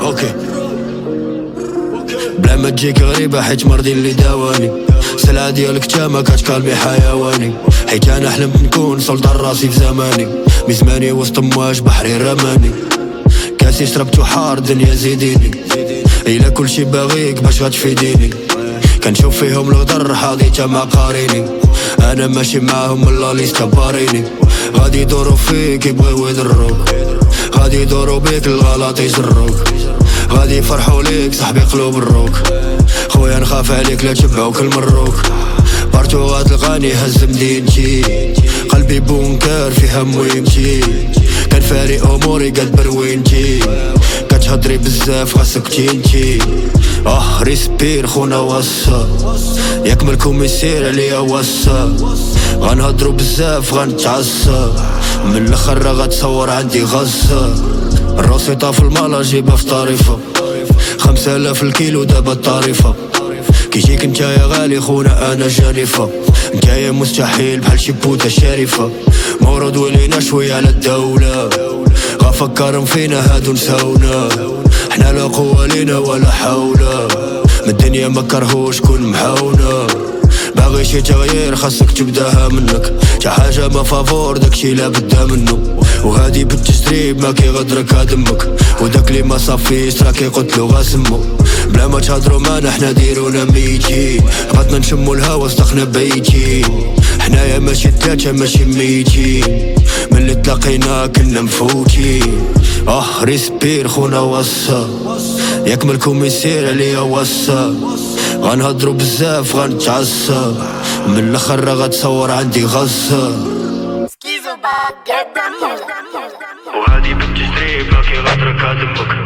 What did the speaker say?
OK بلا ما تجيك غريبة حيت مرضي اللي داواني. السلعة ديالك تاما كت calmer حيواني. حيت أنا حلمت نكون سلطان راسي في زماني. مزماني وسط أمواج بحري رماني. كاسي شربتو حار دنيا زيديني. إلا كلشي باغيك باش غتفيديني. كنشوف فيهم الغدر حاضي مع قاريني أنا ماشي معاهم ولا ليست باريني غادي يدورو فيك يبغيو يضروك غادي يدورو بيك الغلط يجروك غادي يفرحوا ليك صاحبي قلوب الروك. خويا نخاف عليك لا تبعوك المروك. بارتو غتلقاني هز مدينتي قلبي بونكر فيها مهمتي كان فاري أموري قد بروينتي كتهضري بزاف خاصك تينتي. آه ريسبير خونا وصا ياك مالكم يسير عليا وصا غنهضرو بزاف غنتعصى من الأخر راه غتصور عندي غصة راسي طاف المالا جيبها في طريفة. خمسة آلاف الكيلو دابا الطريفة كيجيك انت يا غالي خونا أنا جانفة انت يا مستحيل بحال شي بوتة شريفة. مورد ولينا شوية على الدولة. غفكرهم فينا هادو نساونا. حنا لا قوة لينا ولا حول من الدنيا ما كرهوش كون محاونة باغي شي تغيير خاصك تبداها منك. تا حاجة ما فافور داكشي لا بدا منه. وهادي بالتجريب ما كيغدرك دمك وداك اللي ما صافيش راه كيقتلو غاسمو بلا ما تهضرو معنا حنا ديرونا ميتين بغاتنا نشمو الهوا صدقنا بيتين حنايا ماشي تلاتة ماشي ميتين اللي تلاقينا كنا مفوتين آه ريسبير خونا وصا. ياك مالكم يسير عليا وصا غنهضرو بزاف غنتعصى من الأخر راه غتصور عندي them وغادي بالتجريب ما كيغدرك دمك